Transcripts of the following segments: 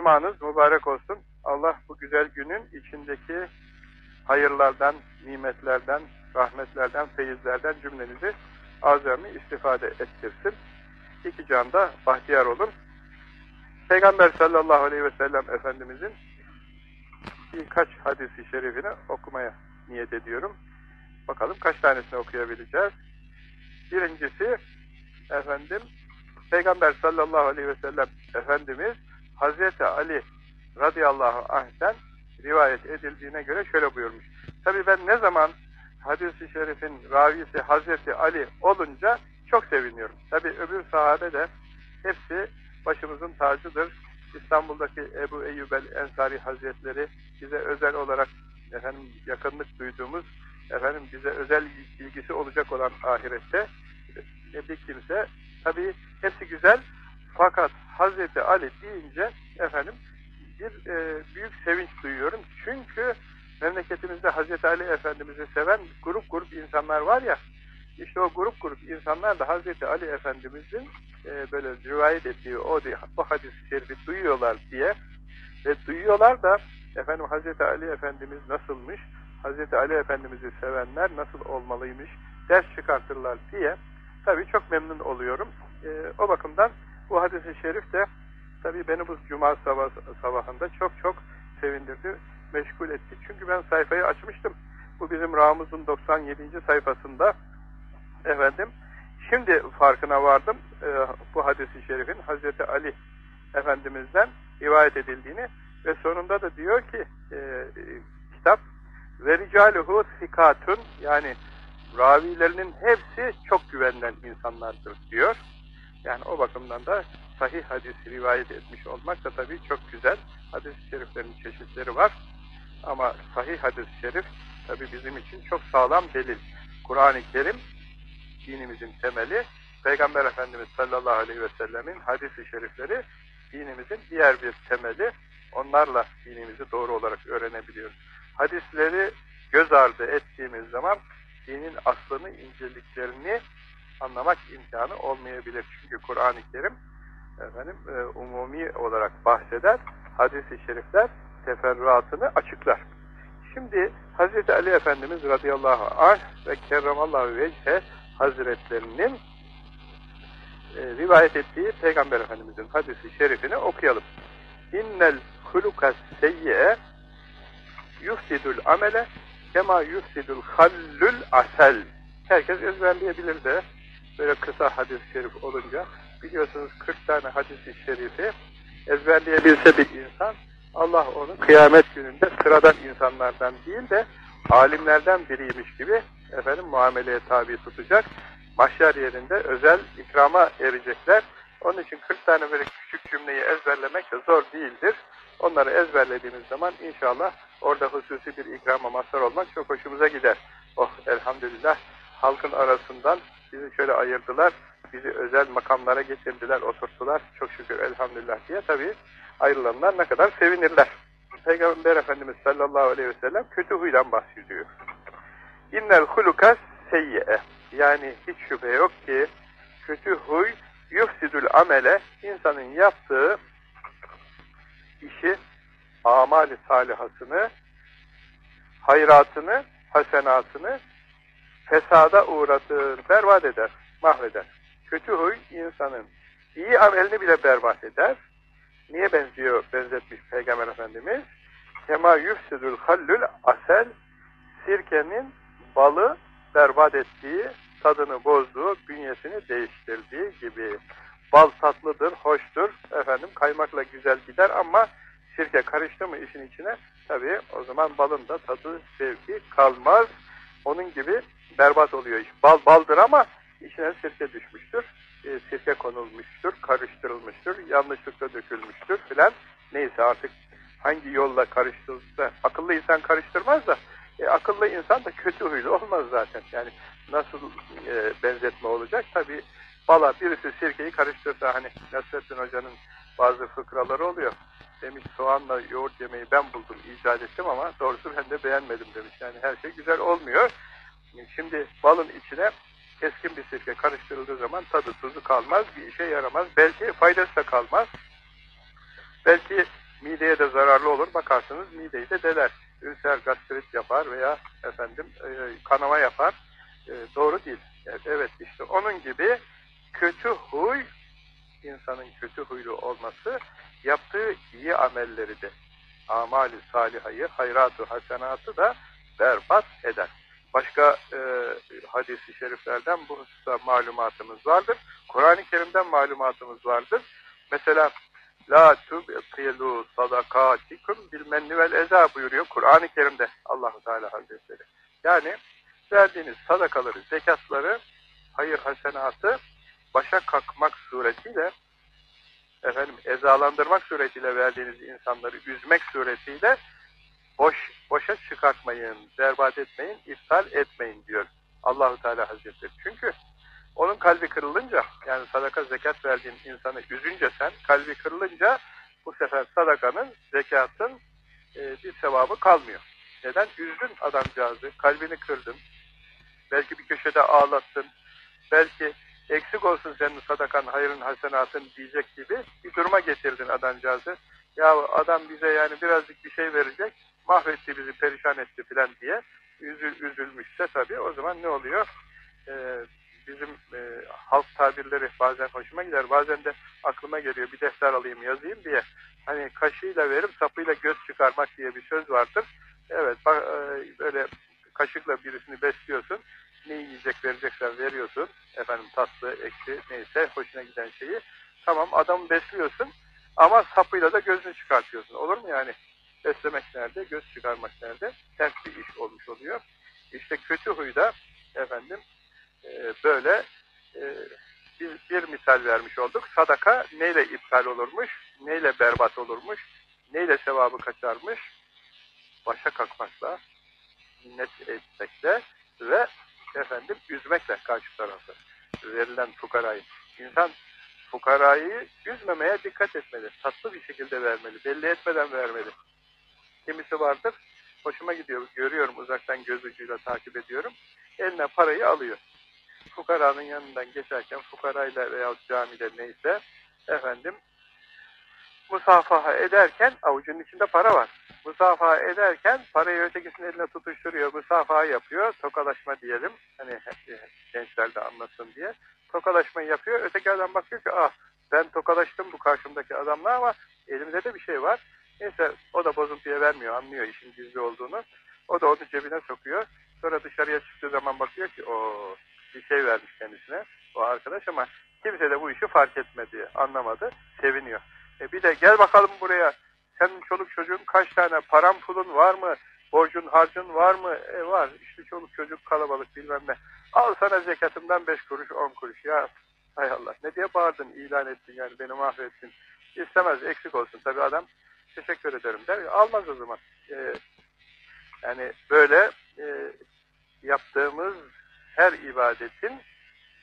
Cumanız mübarek olsun. Allah bu güzel günün içindeki hayırlardan, nimetlerden, rahmetlerden, feyizlerden cümlenizi azami istifade ettirsin. İki canda bahtiyar olun. Peygamber sallallahu aleyhi ve sellem Efendimizin birkaç hadisi şerifini okumaya niyet ediyorum. Bakalım kaç tanesini okuyabileceğiz. Birincisi efendim Peygamber sallallahu aleyhi ve sellem Efendimiz Hazreti Ali radıyallahu anh'ten rivayet edildiğine göre şöyle buyurmuş. Tabi ben ne zaman hadis-i şerifin ravisi Hazreti Ali olunca çok seviniyorum. Tabi öbür sahabe de hepsi başımızın tacıdır. İstanbul'daki Ebu Eyyub el-Ensari Hazretleri bize özel olarak efendim yakınlık duyduğumuz efendim bize özel ilgisi olacak olan ahirette bir kimse tabi hepsi güzel fakat Hazreti Ali deyince efendim bir e, büyük sevinç duyuyorum. Çünkü memleketimizde Hazreti Ali Efendimiz'i seven grup grup insanlar var ya işte o grup grup insanlar da Hazreti Ali Efendimiz'in e, böyle rivayet ettiği o, o hadis-i şerifi duyuyorlar diye ve duyuyorlar da efendim Hazreti Ali Efendimiz nasılmış Hazreti Ali Efendimiz'i sevenler nasıl olmalıymış ders çıkartırlar diye tabii çok memnun oluyorum. E, o bakımdan bu hadis-i şerif de tabii beni bu cuma sabah, sabahında çok çok sevindirdi, meşgul etti. Çünkü ben sayfayı açmıştım. Bu bizim Ramuz'un 97. sayfasında efendim. Şimdi farkına vardım e, bu hadis-i şerifin Hazreti Ali Efendimiz'den rivayet edildiğini ve sonunda da diyor ki e, kitap ve ricaluhu sikatun yani ravilerinin hepsi çok güvenilen insanlardır diyor. Yani o bakımdan da sahih hadisi rivayet etmiş olmak da tabii çok güzel. Hadis-i şeriflerin çeşitleri var. Ama sahih hadis-i şerif tabii bizim için çok sağlam delil. Kur'an-ı Kerim dinimizin temeli. Peygamber Efendimiz sallallahu aleyhi ve sellemin hadis-i şerifleri dinimizin diğer bir temeli. Onlarla dinimizi doğru olarak öğrenebiliyoruz. Hadisleri göz ardı ettiğimiz zaman dinin aslını, inceliklerini anlamak imkanı olmayabilir. Çünkü Kur'an-ı Kerim efendim e, umumi olarak bahseder. Hadis-i şerifler teferruatını açıklar. Şimdi Hz. Ali Efendimiz radıyallahu anh ve kerramallahu veche hazretlerinin e, rivayet ettiği Peygamber Efendimizin hadisi şerifini okuyalım. İnnel hulukas seyyi'e yufsidul amele kema yufsidul hallül asel. Herkes ezberleyebilir de böyle kısa hadis-i şerif olunca biliyorsunuz 40 tane hadis-i şerifi ezberleyebilse bir insan Allah onu kıyamet gününde sıradan insanlardan değil de alimlerden biriymiş gibi efendim muameleye tabi tutacak. Mahşer yerinde özel ikrama erecekler. Onun için 40 tane böyle küçük cümleyi ezberlemek de zor değildir. Onları ezberlediğimiz zaman inşallah orada hususi bir ikrama mazhar olmak çok hoşumuza gider. Oh elhamdülillah halkın arasından bizi şöyle ayırdılar, bizi özel makamlara getirdiler, oturttular. Çok şükür elhamdülillah diye tabii ayrılanlar ne kadar sevinirler. Peygamber Efendimiz sallallahu aleyhi ve sellem kötü huydan bahsediyor. İnnel hulukas seyyi'e yani hiç şüphe yok ki kötü huy yufsidül amele insanın yaptığı işi amali salihasını hayratını, hasenatını fesada uğratığı berbat eder, mahveder. Kötü huy insanın iyi amelini bile berbat eder. Niye benziyor, benzetmiş Peygamber Efendimiz? Kema yufsidül hallül asel sirkenin balı berbat ettiği, tadını bozduğu, bünyesini değiştirdiği gibi. Bal tatlıdır, hoştur, efendim kaymakla güzel gider ama sirke karıştı mı işin içine, tabii o zaman balın da tadı, sevki kalmaz. Onun gibi berbat oluyor. Bal baldır ama içine sirke düşmüştür, e, sirke konulmuştur, karıştırılmıştır, yanlışlıkla dökülmüştür filan. Neyse artık hangi yolla karıştırılsa, akıllı insan karıştırmaz da, e, akıllı insan da kötü huylu olmaz zaten. Yani nasıl e, benzetme olacak? Tabi bala birisi sirkeyi karıştırsa hani Nasrettin Hoca'nın bazı fıkraları oluyor. Demiş soğanla yoğurt yemeği ben buldum, icat ettim ama doğrusu ben de beğenmedim demiş. Yani her şey güzel olmuyor. Şimdi balın içine keskin bir sirke karıştırıldığı zaman tadı tuzu kalmaz, bir işe yaramaz. Belki faydası da kalmaz. Belki mideye de zararlı olur. Bakarsınız mideyi de deler. Ülser, gastrit yapar veya efendim e, kanama yapar. E, doğru değil. Evet, evet işte onun gibi kötü huy insanın kötü huylu olması yaptığı iyi amelleri de amali salihayı, hayratu hasenatı da berbat eder. Başka e, hadis-i şeriflerden bu hususta malumatımız vardır. Kur'an-ı Kerim'den malumatımız vardır. Mesela La tubtilu sadakatikum bil menni vel eza buyuruyor Kur'an-ı Kerim'de Allahu Teala Hazretleri. Yani verdiğiniz sadakaları, zekatları, hayır hasenatı başa kalkmak suretiyle efendim ezalandırmak suretiyle verdiğiniz insanları üzmek suretiyle boş boşa çıkartmayın, berbat etmeyin, iptal etmeyin diyor Allahu Teala Hazretleri. Çünkü onun kalbi kırılınca yani sadaka zekat verdiğin insanı üzünce sen kalbi kırılınca bu sefer sadakanın, zekatın e, bir sevabı kalmıyor. Neden? Üzdün adamcağızı, kalbini kırdın. Belki bir köşede ağlattın. Belki eksik olsun senin sadakan, hayırın, hasenatın diyecek gibi bir duruma getirdin adamcağızı. Ya adam bize yani birazcık bir şey verecek, mahvetti bizi, perişan etti filan diye üzül, üzülmüşse tabii o zaman ne oluyor? Ee, bizim e, halk tabirleri bazen hoşuma gider, bazen de aklıma geliyor bir defter alayım yazayım diye. Hani kaşığıyla verip sapıyla göz çıkarmak diye bir söz vardır. Evet, bak, e, böyle kaşıkla birisini besliyorsun, ne yiyecek vereceksen veriyorsun, efendim tatlı, ekşi neyse hoşuna giden şeyi. Tamam adamı besliyorsun ama sapıyla da gözünü çıkartıyorsun. Olur mu yani? Beslemek nerede, göz çıkarmak nerede? Ters bir iş olmuş oluyor. İşte kötü huy da efendim e, böyle e, bir, bir misal vermiş olduk. Sadaka neyle iptal olurmuş, neyle berbat olurmuş, neyle sevabı kaçarmış? Başa kalkmakla, minnet etmekle ve efendim üzmekle karşı tarafı verilen fukarayı. İnsan fukarayı üzmemeye dikkat etmeli. Tatlı bir şekilde vermeli. Belli etmeden vermeli. Kimisi vardır. Hoşuma gidiyor. Görüyorum uzaktan göz ucuyla takip ediyorum. Eline parayı alıyor. Fukaranın yanından geçerken fukarayla veya camide neyse efendim musafaha ederken avucunun içinde para var. Musafaha ederken parayı ötekisinin eline tutuşturuyor. Musafaha yapıyor. Tokalaşma diyelim. Hani gençler de anlasın diye. Tokalaşmayı yapıyor. Öteki adam bakıyor ki ah ben tokalaştım bu karşımdaki adamla ama elimde de bir şey var. Neyse o da bozuntuya vermiyor. Anlıyor işin gizli olduğunu. O da onu cebine sokuyor. Sonra dışarıya çıktığı zaman bakıyor ki o bir şey vermiş kendisine o arkadaş ama kimse de bu işi fark etmedi, anlamadı, seviniyor. E bir de gel bakalım buraya, senin çoluk çocuğun kaç tane, param pulun var mı, borcun harcın var mı? E var, işte çoluk çocuk kalabalık bilmem ne. Al sana zekatımdan beş kuruş, on kuruş ya. Hay Allah, ne diye bağırdın, ilan ettin yani beni mahvettin. İstemez, eksik olsun tabii adam. Teşekkür ederim der. Almaz o zaman. E, yani böyle e, yaptığımız her ibadetin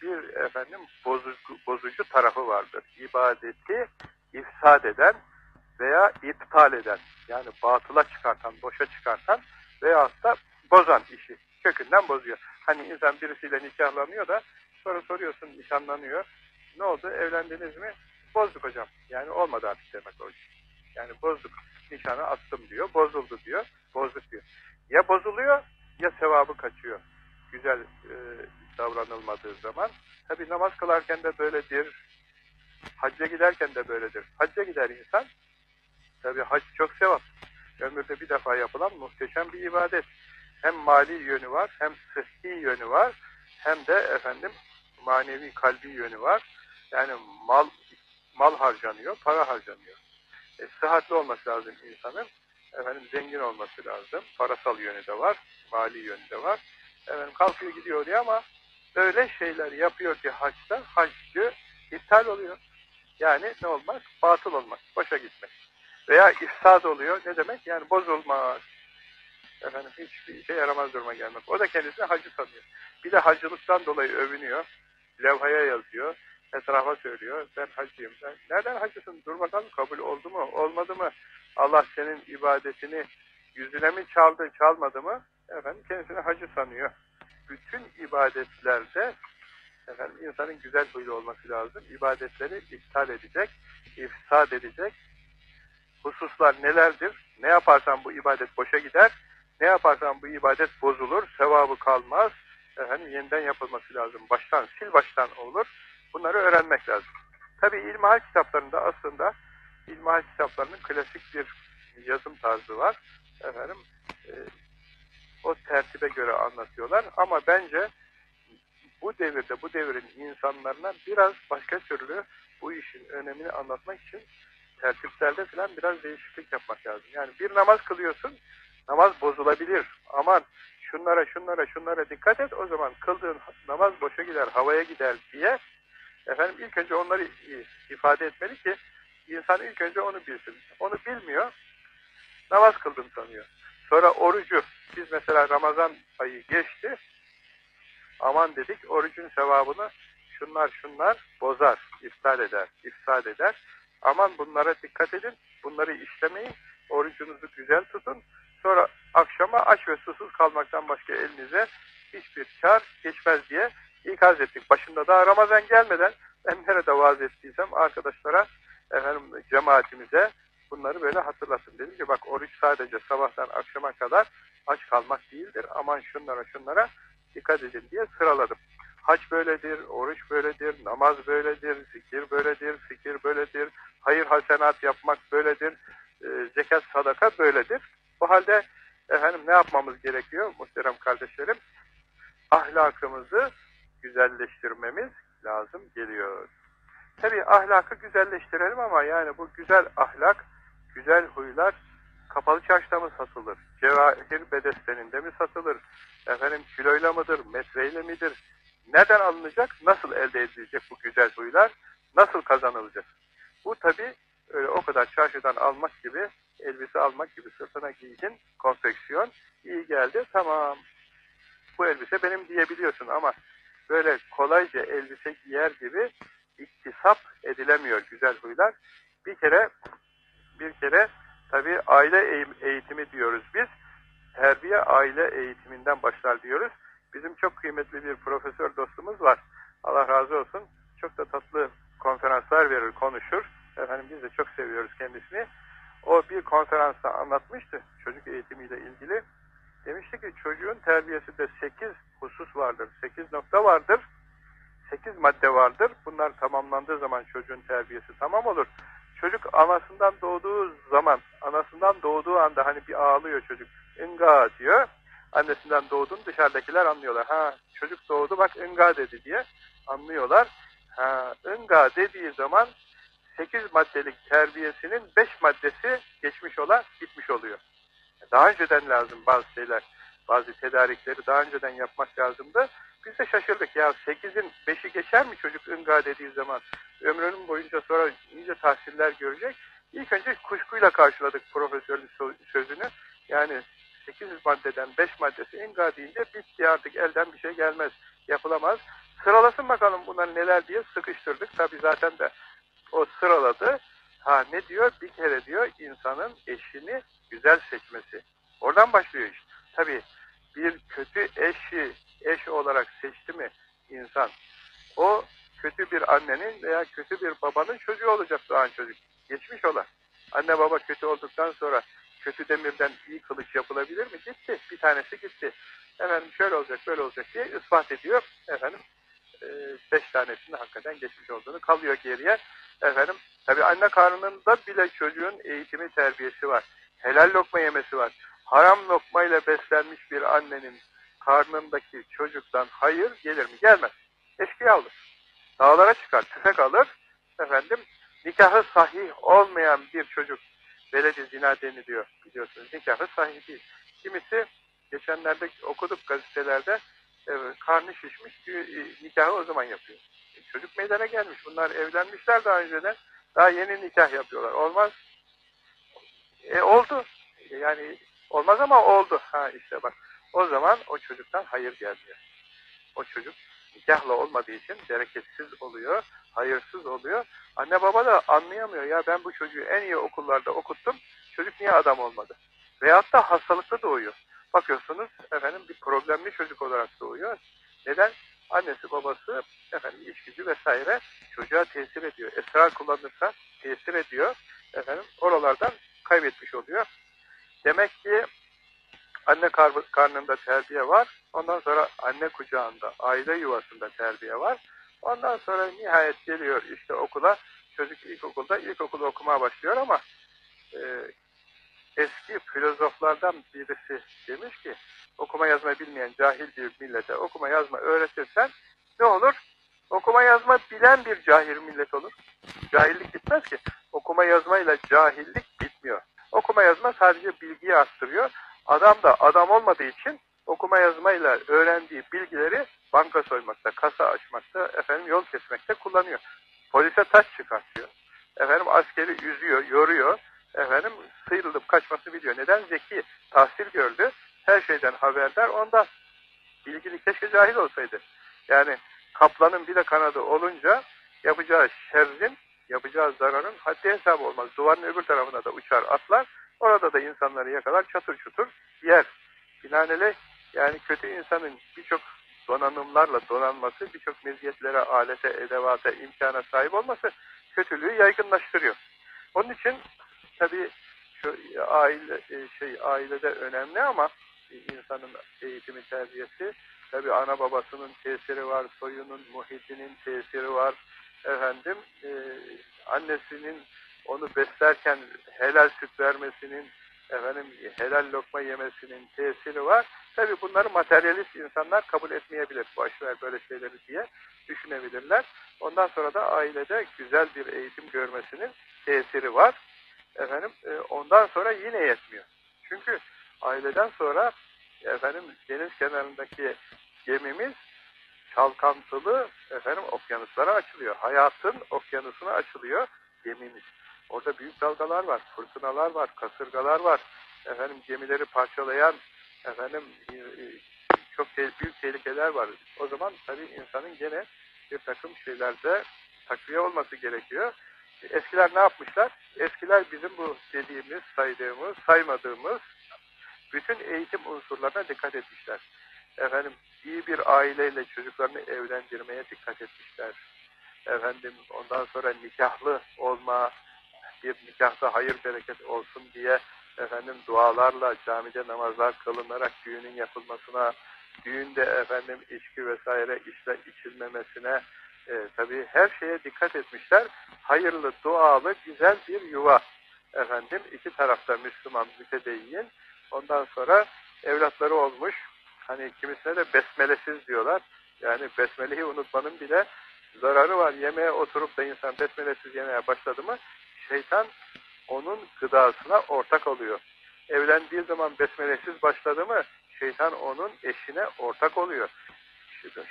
bir efendim bozucu, bozucu tarafı vardır. İbadeti ifsad eden veya iptal eden yani batıla çıkartan, boşa çıkartan veyahut da bozan işi kökünden bozuyor. Hani insan birisiyle nikahlanıyor da sonra soruyorsun nişanlanıyor. Ne oldu? Evlendiniz mi? Bozduk hocam. Yani olmadı artık demek o iş. Yani bozduk. Nişanı attım diyor. Bozuldu diyor. Bozduk diyor. Ya bozuluyor ya sevabı kaçıyor güzel e, davranılmadığı zaman. Tabi namaz kılarken de böyledir. Hacca giderken de böyledir. Hacca gider insan. Tabi hac çok sevap. Ömürde bir defa yapılan muhteşem bir ibadet. Hem mali yönü var, hem sıhhi yönü var, hem de efendim manevi kalbi yönü var. Yani mal mal harcanıyor, para harcanıyor. E, sıhhatli olması lazım insanın. Efendim zengin olması lazım. Parasal yönü de var, mali yönü de var. Efendim kalkıyor gidiyor oraya ama öyle şeyler yapıyor ki haçta haccı iptal oluyor. Yani ne olmak? Batıl olmak, boşa gitmek. Veya ifsad oluyor. Ne demek? Yani bozulmak. Efendim hiçbir işe yaramaz duruma gelmek. O da kendisine hacı sanıyor. Bir de hacılıktan dolayı övünüyor. Levhaya yazıyor. Etrafa söylüyor. Ben hacıyım. Sen nereden hacısın? Dur bakalım kabul oldu mu? Olmadı mı? Allah senin ibadetini yüzüne mi çaldı, çalmadı mı? efendim kendisini hacı sanıyor. Bütün ibadetlerde efendim insanın güzel huylu olması lazım. İbadetleri iptal edecek, ifsad edecek, hususlar nelerdir? Ne yaparsan bu ibadet boşa gider. Ne yaparsan bu ibadet bozulur, sevabı kalmaz. Efendim yeniden yapılması lazım. Baştan, sil baştan olur. Bunları öğrenmek lazım. Tabi ilmihal kitaplarında aslında ilmihal kitaplarının klasik bir yazım tarzı var. Efendim e, o tertibe göre anlatıyorlar. Ama bence bu devirde, bu devrin insanlarına biraz başka türlü bu işin önemini anlatmak için tertiplerde falan biraz değişiklik yapmak lazım. Yani bir namaz kılıyorsun, namaz bozulabilir. Aman şunlara, şunlara, şunlara dikkat et, o zaman kıldığın namaz boşa gider, havaya gider diye efendim ilk önce onları ifade etmeli ki insan ilk önce onu bilsin. Onu bilmiyor, namaz kıldım sanıyor. Sonra orucu, biz mesela Ramazan ayı geçti, aman dedik orucun sevabını şunlar şunlar bozar, iptal eder, ifsad eder. Aman bunlara dikkat edin, bunları işlemeyin, orucunuzu güzel tutun. Sonra akşama aç ve susuz kalmaktan başka elinize hiçbir kar geçmez diye ikaz ettik. Başında daha Ramazan gelmeden ben nerede vaaz ettiysem arkadaşlara, efendim cemaatimize bunları böyle hatırlatın. Dedim ki bak oruç sadece sabahtan akşama kadar aç kalmak değildir. Aman şunlara şunlara dikkat edin diye sıraladım. Hac böyledir, oruç böyledir, namaz böyledir, zikir böyledir, fikir böyledir, hayır hasenat yapmak böyledir, e, zekat sadaka böyledir. Bu halde efendim ne yapmamız gerekiyor muhterem kardeşlerim? Ahlakımızı güzelleştirmemiz lazım geliyor. Tabi ahlakı güzelleştirelim ama yani bu güzel ahlak, güzel huylar kapalı çarşıda mı satılır? Cevahir bedesteninde mi satılır? Efendim kiloyla mıdır? Metreyle midir? Neden alınacak? Nasıl elde edilecek bu güzel huylar? Nasıl kazanılacak? Bu tabi öyle o kadar çarşıdan almak gibi, elbise almak gibi sırtına giydin, konfeksiyon, iyi geldi, tamam. Bu elbise benim diyebiliyorsun ama böyle kolayca elbise giyer gibi iktisap edilemiyor güzel huylar. Bir kere bir kere tabi aile eğitimi diyoruz biz. Terbiye aile eğitiminden başlar diyoruz. Bizim çok kıymetli bir profesör dostumuz var. Allah razı olsun. Çok da tatlı konferanslar verir, konuşur. Efendim biz de çok seviyoruz kendisini. O bir konferansta anlatmıştı çocuk eğitimiyle ilgili. Demişti ki çocuğun terbiyesinde 8 husus vardır, 8 nokta vardır, 8 madde vardır. Bunlar tamamlandığı zaman çocuğun terbiyesi tamam olur. Çocuk anasından doğduğu zaman, anasından doğduğu anda hani bir ağlıyor çocuk, ınga diyor. Annesinden doğduğunu dışarıdakiler anlıyorlar. Ha çocuk doğdu bak ınga dedi diye anlıyorlar. Ha ınga dediği zaman 8 maddelik terbiyesinin 5 maddesi geçmiş olan bitmiş oluyor. Daha önceden lazım bazı şeyler, bazı tedarikleri daha önceden yapmak lazımdı. Biz de şaşırdık ya 8'in 5'i geçer mi çocuk ınga dediği zaman? Ömrünün boyunca sonra iyice tahsiller görecek. İlk önce kuşkuyla karşıladık profesörün sözünü. Yani 8 maddeden 5 maddesi ınga deyince bitti artık elden bir şey gelmez, yapılamaz. Sıralasın bakalım bunlar neler diye sıkıştırdık. Tabi zaten de o sıraladı. Ha ne diyor? Bir kere diyor insanın eşini güzel seçmesi. Oradan başlıyor iş. Tabi bir kötü eşi eş olarak seçti mi insan? O kötü bir annenin veya kötü bir babanın çocuğu olacak doğan çocuk. Geçmiş olan. Anne baba kötü olduktan sonra kötü demirden iyi kılıç yapılabilir mi? Gitti. Bir tanesi gitti. Efendim şöyle olacak böyle olacak diye ispat ediyor. Efendim e, beş tanesinin hakikaten geçmiş olduğunu kalıyor geriye. Efendim tabi anne karnında bile çocuğun eğitimi terbiyesi var. Helal lokma yemesi var. Haram lokmayla beslenmiş bir annenin karnındaki çocuktan hayır gelir mi? Gelmez. Eşkıya olur. Dağlara çıkar, tüfek alır. Efendim nikahı sahih olmayan bir çocuk beledi zina deniliyor biliyorsunuz. Nikahı sahih değil. Kimisi geçenlerde okuduk gazetelerde evet, karnı şişmiş e, nikahı o zaman yapıyor. E, çocuk meydana gelmiş. Bunlar evlenmişler daha önceden. Daha yeni nikah yapıyorlar. Olmaz. E oldu. Yani olmaz ama oldu. Ha işte bak. O zaman o çocuktan hayır gelmiyor. O çocuk nikahla olmadığı için bereketsiz oluyor, hayırsız oluyor. Anne baba da anlayamıyor. Ya ben bu çocuğu en iyi okullarda okuttum. Çocuk niye adam olmadı? Veyahut da hastalıklı doğuyor. Bakıyorsunuz efendim bir problemli çocuk olarak doğuyor. Neden? Annesi babası efendim gücü vesaire çocuğa tesir ediyor. Esrar kullanırsa tesir ediyor. Efendim oralardan kaybetmiş oluyor. Demek ki anne kar karnında terbiye var. Ondan sonra anne kucağında, aile yuvasında terbiye var. Ondan sonra nihayet geliyor işte okula. Çocuk ilkokulda ilkokulu okumaya başlıyor ama e, eski filozoflardan birisi demiş ki okuma yazma bilmeyen cahil bir millete okuma yazma öğretirsen ne olur? Okuma yazma bilen bir cahil millet olur. Cahillik bitmez ki. Okuma yazmayla cahillik bitmiyor. Okuma yazma sadece bilgiyi arttırıyor. Adam da adam olmadığı için okuma yazmayla öğrendiği bilgileri banka soymakta, kasa açmakta, efendim yol kesmekte kullanıyor. Polise taş çıkartıyor. Efendim askeri üzüyor, yoruyor. Efendim sıyrılıp kaçmasını biliyor. Neden? Zeki, tahsil gördü. Her şeyden haberdar. Ondan bilgili keşke cahil olsaydı. Yani kaplanın bir de kanadı olunca yapacağı şerrin, yapacağı zararın haddi hesabı olmaz. Duvarın öbür tarafına da uçar atlar. Orada da insanları yakalar çatır çutur yer. Binaenaleyh yani kötü insanın birçok donanımlarla donanması, birçok meziyetlere, alete, edevata, imkana sahip olması kötülüğü yaygınlaştırıyor. Onun için tabii şu aile şey ailede önemli ama insanın eğitimi terbiyesi tabii ana babasının tesiri var, soyunun, muhitinin tesiri var. Efendim e, annesinin onu beslerken helal süt vermesinin, efendim helal lokma yemesinin tesiri var. Tabi bunları materyalist insanlar kabul etmeyebilir. Boşver böyle şeyleri diye düşünebilirler. Ondan sonra da ailede güzel bir eğitim görmesinin tesiri var. Efendim ondan sonra yine yetmiyor. Çünkü aileden sonra efendim deniz kenarındaki gemimiz çalkantılı efendim okyanuslara açılıyor. Hayatın okyanusuna açılıyor gemimiz. Orada büyük dalgalar var, fırtınalar var, kasırgalar var. Efendim gemileri parçalayan efendim çok te büyük tehlikeler var. O zaman tabii insanın gene bir takım şeylerde takviye olması gerekiyor. Eskiler ne yapmışlar? Eskiler bizim bu dediğimiz, saydığımız, saymadığımız bütün eğitim unsurlarına dikkat etmişler. Efendim iyi bir aileyle çocuklarını evlendirmeye dikkat etmişler. Efendim ondan sonra nikahlı olma, bir nikahta hayır bereket olsun diye efendim dualarla camide namazlar kılınarak düğünün yapılmasına, düğünde efendim içki vesaire işle içilmemesine e, tabii her şeye dikkat etmişler. Hayırlı, dualı, güzel bir yuva. Efendim iki tarafta Müslüman mütedeyyin. Ondan sonra evlatları olmuş. Hani kimisine de besmelesiz diyorlar. Yani besmeleyi unutmanın bile zararı var. Yemeğe oturup da insan besmelesiz yemeye başladı mı şeytan onun gıdasına ortak oluyor. Evlendiği zaman besmelesiz başladı mı şeytan onun eşine ortak oluyor.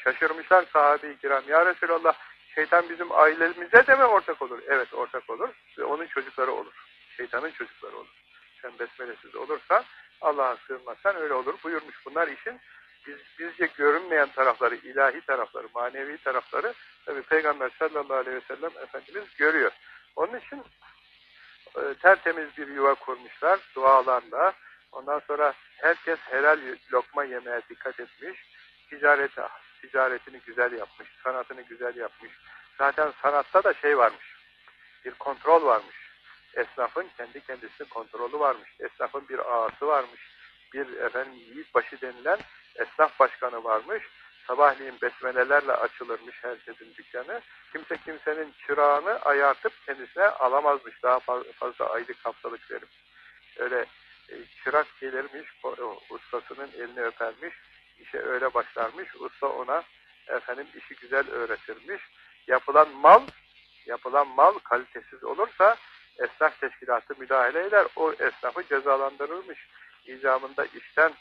Şaşırmışlar sahabe-i kiram. Ya Resulallah şeytan bizim ailemize de mi ortak olur? Evet ortak olur ve onun çocukları olur. Şeytanın çocukları olur. Sen besmelesiz olursan Allah'a sığınmazsan öyle olur buyurmuş. Bunlar işin biz, bizce görünmeyen tarafları, ilahi tarafları, manevi tarafları tabi Peygamber sallallahu aleyhi ve sellem Efendimiz görüyor. Onun için e, tertemiz bir yuva kurmuşlar dualarla. Ondan sonra herkes helal lokma yemeye dikkat etmiş. Ticareti, ticaretini güzel yapmış, sanatını güzel yapmış. Zaten sanatta da şey varmış, bir kontrol varmış. Esnafın kendi kendisinin kontrolü varmış. Esnafın bir ağası varmış. Bir efendim yiğitbaşı denilen esnaf başkanı varmış. Sabahleyin besmelelerle açılırmış herkesin dükkanı. Kimse kimsenin çırağını ayartıp kendisine alamazmış. Daha fazla aylık haftalık verip. Öyle e, çırak gelirmiş, ustasının elini öpermiş. İşe öyle başlarmış. Usta ona efendim işi güzel öğretirmiş. Yapılan mal, yapılan mal kalitesiz olursa esnaf teşkilatı müdahale eder. O esnafı cezalandırılmış. İcamında işten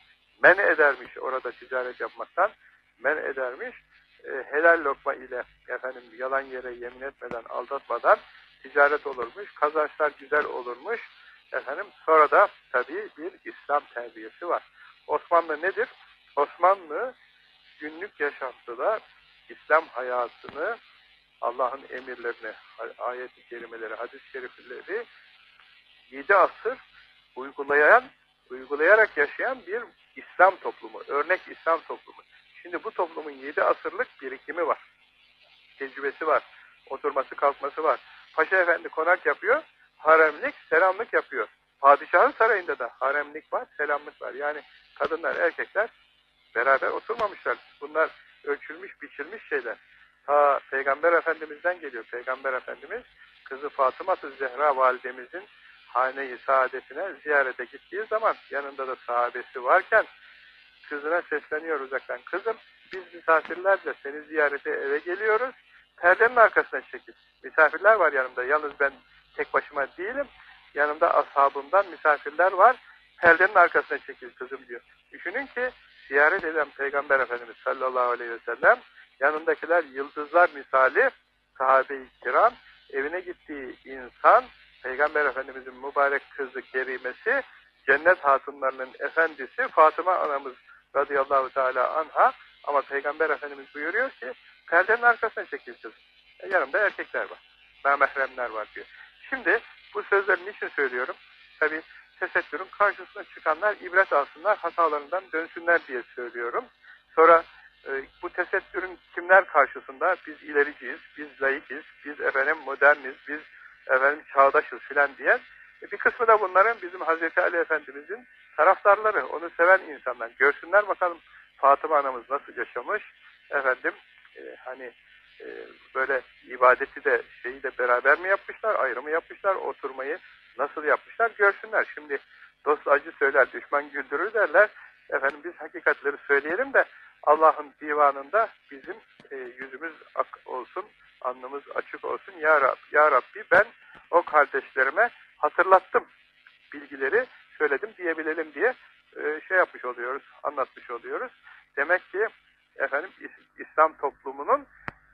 men edermiş orada ticaret yapmaktan men edermiş. E, helal lokma ile efendim yalan yere yemin etmeden, aldatmadan ticaret olurmuş. Kazançlar güzel olurmuş. Efendim sonra da tabii bir İslam terbiyesi var. Osmanlı nedir? Osmanlı günlük yaşantıda İslam hayatını Allah'ın emirlerini, ayet-i kerimeleri, hadis-i şerifleri yedi asır uygulayan, uygulayarak yaşayan bir İslam toplumu, örnek İslam toplumu. Şimdi bu toplumun yedi asırlık birikimi var. Tecrübesi var. Oturması kalkması var. Paşa efendi konak yapıyor, haremlik, selamlık yapıyor. Padişahın sarayında da haremlik var, selamlık var. Yani kadınlar, erkekler beraber oturmamışlar. Bunlar ölçülmüş, biçilmiş şeyler. Ta Peygamber Efendimiz'den geliyor. Peygamber Efendimiz kızı Fatıma Zehra validemizin hane-i saadetine ziyarete gittiği zaman yanında da sahabesi varken kızına sesleniyor uzaktan. Kızım biz misafirlerle seni ziyarete eve geliyoruz. Perdenin arkasına çekil. Misafirler var yanımda. Yalnız ben tek başıma değilim. Yanımda ashabımdan misafirler var. Perdenin arkasına çekil kızım diyor. Düşünün ki ziyaret eden Peygamber Efendimiz sallallahu aleyhi ve sellem yanındakiler yıldızlar misali sahabe-i kiram evine gittiği insan Peygamber Efendimizin mübarek kızı kerimesi cennet hatunlarının efendisi Fatıma anamız radıyallahu teala anha ama Peygamber Efendimiz buyuruyor ki perdenin arkasına çekil kızım. E, yanımda erkekler var. Namahremler var diyor. Şimdi bu sözleri niçin söylüyorum? Tabi tesettürün karşısına çıkanlar ibret alsınlar, hatalarından dönsünler diye söylüyorum. Sonra e, bu tesettürün kimler karşısında? Biz ilericiyiz, biz laikiz, biz efendim moderniz, biz efendim çağdaşız filan diyen e, bir kısmı da bunların bizim Hazreti Ali Efendimizin taraftarları, onu seven insanlar. Görsünler bakalım Fatıma anamız nasıl yaşamış, efendim e, hani e, böyle ibadeti de şeyi de beraber mi yapmışlar, ayrı mı yapmışlar, oturmayı nasıl yapmışlar görsünler. Şimdi dost acı söyler, düşman güldürür derler. Efendim biz hakikatleri söyleyelim de Allah'ın divanında bizim e, yüzümüz ak olsun, alnımız açık olsun. Ya, Rab, ya Rabbi ben o kardeşlerime hatırlattım bilgileri söyledim diyebilelim diye e, şey yapmış oluyoruz, anlatmış oluyoruz. Demek ki efendim İslam toplumunun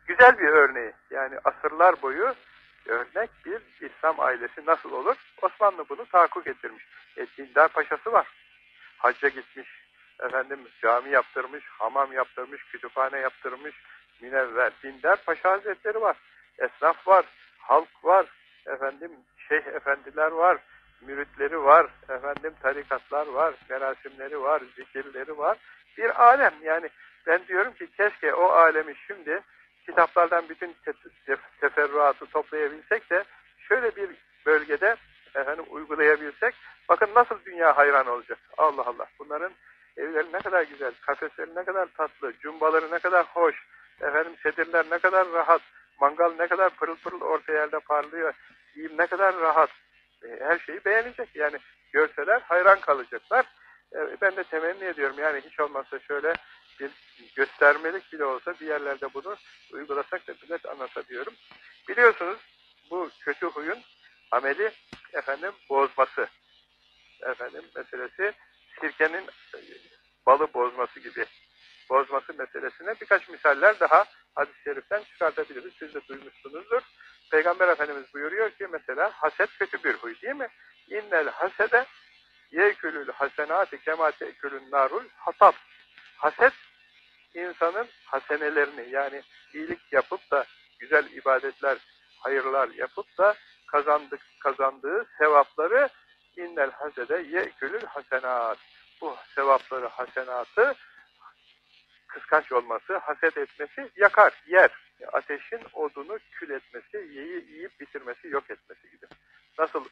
güzel bir örneği. Yani asırlar boyu örnek bir İslam ailesi nasıl olur? Osmanlı bunu tahakkuk ettirmiş. E, dindar paşası var. Hacca gitmiş, efendim cami yaptırmış, hamam yaptırmış, kütüphane yaptırmış, münevver, dindar paşa hazretleri var. Esnaf var, halk var, efendim şeyh efendiler var, müritleri var, efendim tarikatlar var, merasimleri var, zikirleri var. Bir alem yani ben diyorum ki keşke o alemi şimdi kitaplardan bütün teferruatı toplayabilsek de şöyle bir bölgede efendim uygulayabilsek bakın nasıl dünya hayran olacak. Allah Allah. Bunların evleri ne kadar güzel, kafesleri ne kadar tatlı, cumbaları ne kadar hoş, efendim sedirler ne kadar rahat, mangal ne kadar pırıl pırıl orta yerde parlıyor, giyim ne kadar rahat. E, her şeyi beğenecek. Yani görseler hayran kalacaklar. E, ben de temenni ediyorum. Yani hiç olmazsa şöyle göstermelik bile olsa bir yerlerde bunu uygulasak da millet anlatabiliyorum. Biliyorsunuz bu kötü huyun ameli efendim bozması. Efendim meselesi sirkenin e, balı bozması gibi bozması meselesine birkaç misaller daha hadis-i şeriften çıkartabiliriz. Siz de duymuşsunuzdur. Peygamber Efendimiz buyuruyor ki mesela haset kötü bir huy değil mi? İnnel hasede yekülül hasenati kema tekülün narul hatab. Haset insanın hasenelerini yani iyilik yapıp da güzel ibadetler, hayırlar yapıp da kazandık, kazandığı sevapları innel hasede yekülül hasenat. Bu sevapları, hasenatı kıskanç olması, haset etmesi yakar, yer. Ateşin odunu kül etmesi, yiyip bitirmesi, yok etmesi gibi. Nasıl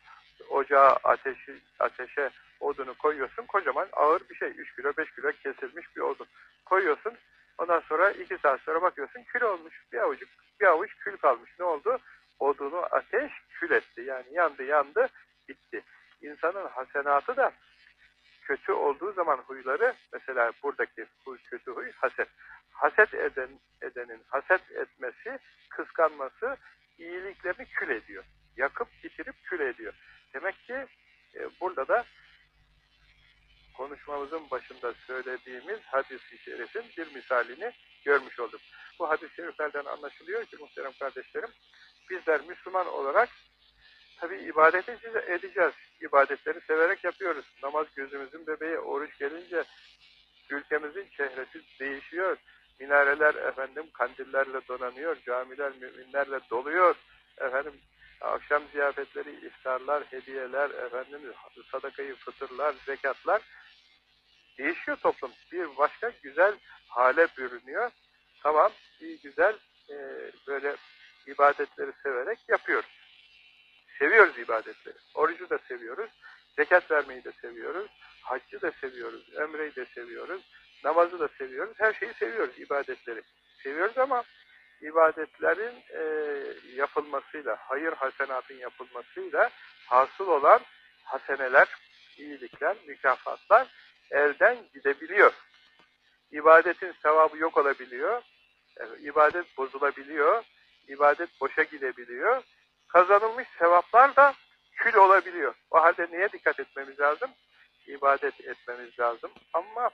ocağa ateşi, ateşe odunu koyuyorsun, kocaman ağır bir şey, 3 kilo 5 kilo kesilmiş bir odun. Koyuyorsun, ondan sonra 2 saat sonra bakıyorsun kül olmuş, bir avucuk, bir avuç kül kalmış. Ne oldu? Odunu ateş kül etti. Yani yandı yandı, bitti. İnsanın hasenatı da kötü olduğu zaman huyları, mesela buradaki huy, kötü huy haset. Haset eden, edenin haset etmesi, kıskanması iyiliklerini kül ediyor. Yakıp bitirip kül ediyor. Demek ki e, burada da konuşmamızın başında söylediğimiz hadis-i şerifin bir misalini görmüş olduk. Bu hadis-i şeriflerden anlaşılıyor ki muhterem kardeşlerim, bizler Müslüman olarak tabi ibadet edeceğiz. İbadetleri severek yapıyoruz. Namaz gözümüzün bebeği, oruç gelince ülkemizin çehresi değişiyor. Minareler efendim kandillerle donanıyor, camiler müminlerle doluyor. Efendim akşam ziyafetleri, iftarlar, hediyeler, efendim sadakayı, fıtırlar, zekatlar değişiyor toplum. Bir başka güzel hale bürünüyor. Tamam, iyi güzel e, böyle ibadetleri severek yapıyoruz. Seviyoruz ibadetleri. Orucu da seviyoruz. Zekat vermeyi de seviyoruz. Haccı da seviyoruz. Ömreyi de seviyoruz. Namazı da seviyoruz. Her şeyi seviyoruz, ibadetleri. Seviyoruz ama ibadetlerin e, yapılmasıyla, hayır hasenatın yapılmasıyla hasıl olan haseneler, iyilikler, mükafatlar elden gidebiliyor. İbadetin sevabı yok olabiliyor. İbadet bozulabiliyor. ibadet boşa gidebiliyor. Kazanılmış sevaplar da kül olabiliyor. O halde neye dikkat etmemiz lazım? İbadet etmemiz lazım. Ama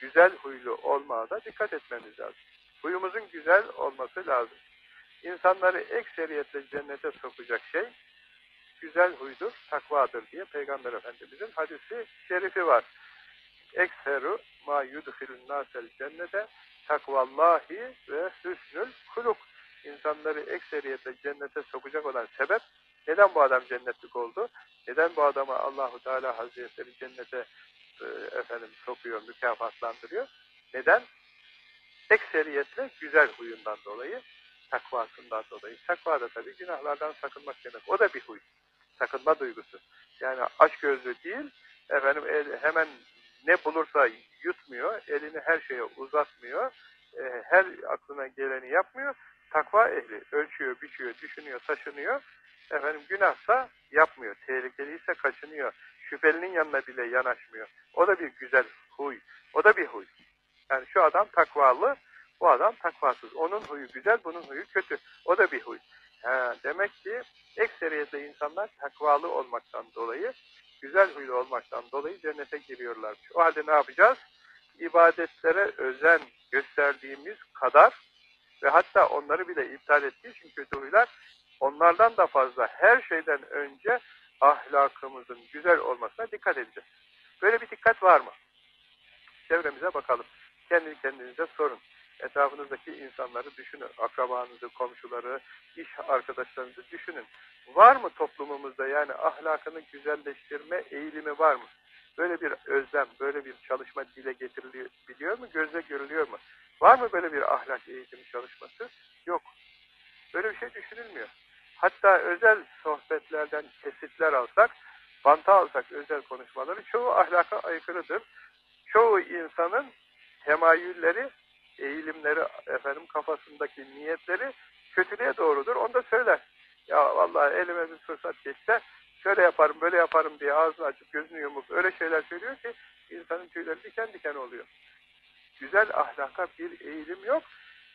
güzel huylu olmaya da dikkat etmemiz lazım. Huyumuzun güzel olması lazım. İnsanları ekseriyetle cennete sokacak şey güzel huydur, takvadır diye Peygamber Efendimizin hadisi şerifi var. Ekseru ma yudhilun nasel cennete takvallahi ve hüsnül kuluk. İnsanları ekseriyetle cennete sokacak olan sebep neden bu adam cennetlik oldu? Neden bu adamı Allahu Teala Hazretleri cennete e, efendim sokuyor, mükafatlandırıyor? Neden? Ekseriyetle güzel huyundan dolayı, takvasından dolayı. Takva da tabii günahlardan sakınmak demek. O da bir huy. Sakınma duygusu. Yani aç gözlü değil, efendim hemen ne bulursa yutmuyor, elini her şeye uzatmıyor, e, her aklına geleni yapmıyor. Takva ehli ölçüyor, biçiyor, düşünüyor, taşınıyor. Efendim günahsa yapmıyor, tehlikeliyse kaçınıyor, şüphelinin yanına bile yanaşmıyor. O da bir güzel huy, o da bir huy. Yani şu adam takvalı, bu adam takvasız. Onun huyu güzel, bunun huyu kötü. O da bir huy. Ha, demek ki ekseriyetle insanlar takvalı olmaktan dolayı, güzel huylu olmaktan dolayı cennete giriyorlarmış. O halde ne yapacağız? İbadetlere özen gösterdiğimiz kadar ve hatta onları bile iptal ettiği için kötü huylar, onlardan da fazla her şeyden önce ahlakımızın güzel olmasına dikkat edeceğiz. Böyle bir dikkat var mı? Çevremize bakalım. Kendi kendinize sorun. Etrafınızdaki insanları düşünün. Akrabanızı, komşuları, iş arkadaşlarınızı düşünün. Var mı toplumumuzda yani ahlakını güzelleştirme eğilimi var mı? Böyle bir özlem, böyle bir çalışma dile getiriliyor mu? Gözle görülüyor mu? Var mı böyle bir ahlak eğitimi çalışması? Yok. Böyle bir şey düşünülmüyor. Hatta özel sohbetlerden kesitler alsak, banta alsak özel konuşmaları çoğu ahlaka aykırıdır. Çoğu insanın temayülleri, eğilimleri, efendim kafasındaki niyetleri kötülüğe doğrudur. Onu da söyler. Ya vallahi elime bir fırsat geçse şöyle yaparım, böyle yaparım diye ağzını açıp gözünü yumup öyle şeyler söylüyor ki insanın tüyleri diken diken oluyor. Güzel ahlaka bir eğilim yok.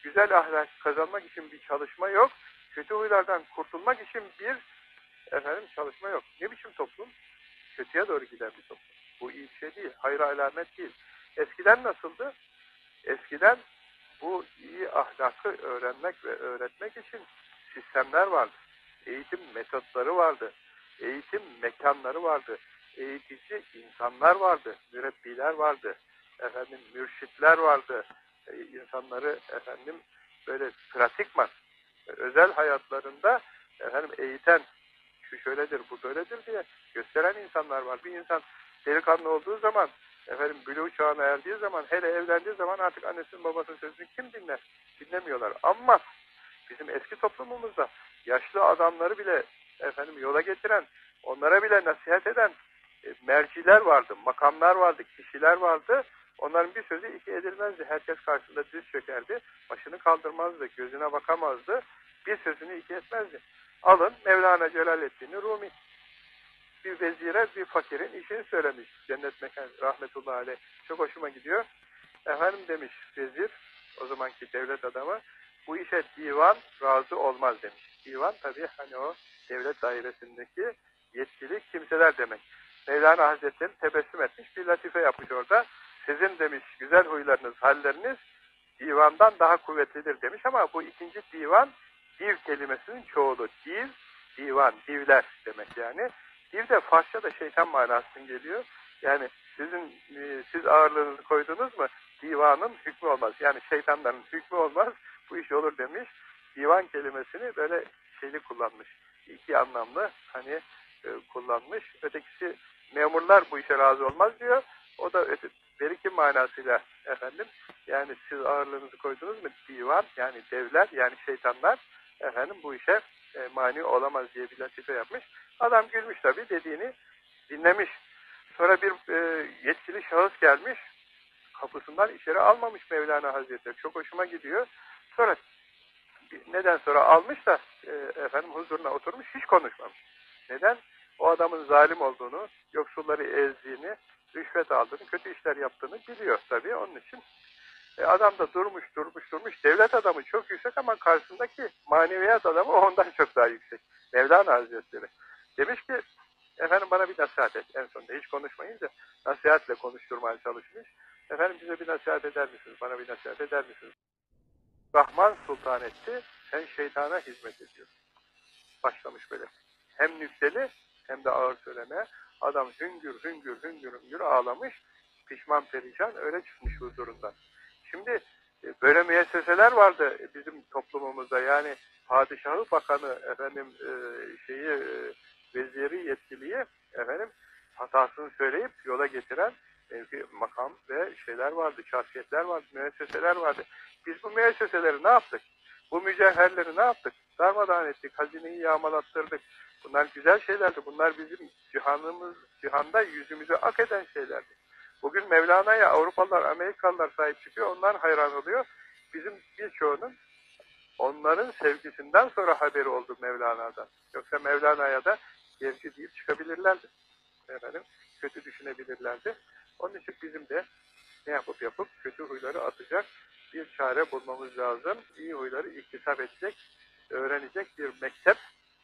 Güzel ahlak kazanmak için bir çalışma yok. Kötü huylardan kurtulmak için bir efendim çalışma yok. Ne biçim toplum? Kötüye doğru giden bir toplum. Bu iyi bir şey değil. Hayır alamet değil. Eskiden nasıldı? Eskiden bu iyi ahlakı öğrenmek ve öğretmek için sistemler vardı. Eğitim metotları vardı. Eğitim mekanları vardı. Eğitici insanlar vardı. Mürebbiler vardı. Efendim mürşitler vardı. E, insanları efendim böyle pratikman özel hayatlarında efendim eğiten şu şöyledir, bu böyledir diye gösteren insanlar var. Bir insan delikanlı olduğu zaman efendim bülü çağına erdiği zaman hele evlendiği zaman artık annesinin babasının sözünü kim dinler? Dinlemiyorlar. Ama bizim eski toplumumuzda yaşlı adamları bile efendim yola getiren, onlara bile nasihat eden e, merciler vardı, makamlar vardı, kişiler vardı. Onların bir sözü iki edilmezdi. Herkes karşısında diz çökerdi. Başını kaldırmazdı, gözüne bakamazdı. Bir sözünü iki etmezdi. Alın Mevlana Celaleddin Rumi. Bir vezire bir fakirin işini söylemiş. Cennet mekan rahmetullahi aleyh. Çok hoşuma gidiyor. Efendim demiş vezir, o zamanki devlet adamı, bu işe divan razı olmaz demiş. Divan tabii hani o devlet dairesindeki yetkili kimseler demek. Mevlana Hazretleri tebessüm etmiş, bir latife yapmış orada. Sizin demiş güzel huylarınız, halleriniz divandan daha kuvvetlidir demiş ama bu ikinci divan div kelimesinin çoğulu. Div, divan, divler demek yani. Div de Farsça'da şeytan manasının geliyor. Yani sizin e, siz ağırlığınızı koydunuz mu divanın hükmü olmaz. Yani şeytanların hükmü olmaz. Bu iş olur demiş. Divan kelimesini böyle şeyli kullanmış. İki anlamlı hani e, kullanmış. Ötekisi memurlar bu işe razı olmaz diyor. O da berikim manasıyla efendim yani siz ağırlığınızı koydunuz mu divan yani devler yani şeytanlar efendim bu işe e, mani olamaz diye bir latife yapmış. Adam gülmüş tabi dediğini dinlemiş. Sonra bir e, yetkili şahıs gelmiş, kapısından içeri almamış Mevlana Hazretleri. Çok hoşuma gidiyor. Sonra neden sonra almış da e, efendim huzuruna oturmuş hiç konuşmamış. Neden? O adamın zalim olduğunu, yoksulları ezdiğini, rüşvet aldığını, kötü işler yaptığını biliyor tabii. Onun için e, adam da durmuş, durmuş, durmuş. Devlet adamı çok yüksek ama karşısındaki maneviyat adamı ondan çok daha yüksek. Mevlana Hazretleri. Demiş ki, efendim bana bir nasihat et. En sonunda hiç konuşmayınca nasihatle konuşturmaya çalışmış. Efendim bize bir nasihat eder misiniz? Bana bir nasihat eder misiniz? Rahman sultan etti, sen şeytana hizmet ediyorsun. Başlamış böyle. Hem nükteli hem de ağır söyleme. Adam hüngür hüngür hüngür hüngür ağlamış. Pişman perişan öyle çıkmış huzurundan. Şimdi e, böyle müesseseler vardı bizim toplumumuzda. Yani padişahı, bakanı, efendim e, şeyi, e, veziri, yetkiliyi efendim hatasını söyleyip yola getiren mevki, makam ve şeyler vardı, şahsiyetler vardı, müesseseler vardı. Biz bu müesseseleri ne yaptık? Bu mücevherleri ne yaptık? Darmadağın ettik, hazineyi yağmalattırdık. Bunlar güzel şeylerdi. Bunlar bizim cihanımız, cihanda yüzümüzü ak eden şeylerdi. Bugün Mevlana'ya Avrupalılar, Amerikalılar sahip çıkıyor. Onlar hayran oluyor. Bizim birçoğunun onların sevgisinden sonra haberi oldu Mevlana'dan. Yoksa Mevlana'ya da gevci deyip çıkabilirlerdi. Efendim, kötü düşünebilirlerdi. Onun için bizim de ne yapıp yapıp kötü huyları atacak bir çare bulmamız lazım. İyi huyları iktisap edecek, öğrenecek bir mektep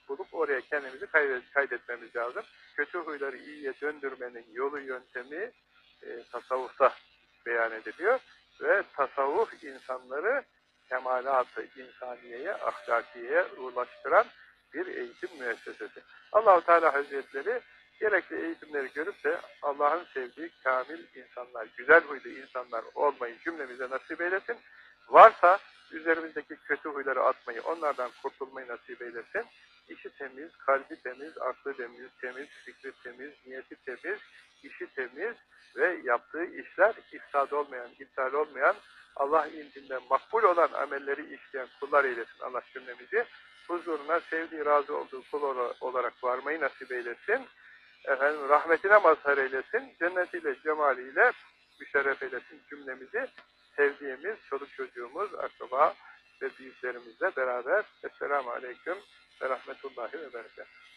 bulup oraya kendimizi kaydet- kaydetmemiz lazım. Kötü huyları iyiye döndürmenin yolu yöntemi e, tasavvufta beyan ediliyor. Ve tasavvuf insanları kemalat-ı insaniyeye, ahlakiyeye ulaştıran bir eğitim müessesesi. Allahu Teala Hazretleri gerekli eğitimleri görüp de Allah'ın sevdiği kamil insanlar, güzel huylu insanlar olmayı cümlemize nasip eylesin. Varsa üzerimizdeki kötü huyları atmayı, onlardan kurtulmayı nasip eylesin. İşi temiz, kalbi temiz, aklı temiz, temiz, fikri temiz, niyeti temiz, işi temiz ve yaptığı işler ifsad olmayan, iptal olmayan, Allah indinde makbul olan amelleri işleyen kullar eylesin Allah cümlemizi. Huzuruna sevdiği, razı olduğu kul ola- olarak varmayı nasip eylesin. Efendim, rahmetine mazhar eylesin. Cennetiyle, cemaliyle müşerref eylesin cümlemizi. Sevdiğimiz çoluk çocuğumuz, akraba ve büyüklerimizle beraber. Esselamu Aleyküm ve Rahmetullahi ve Berekatuhu.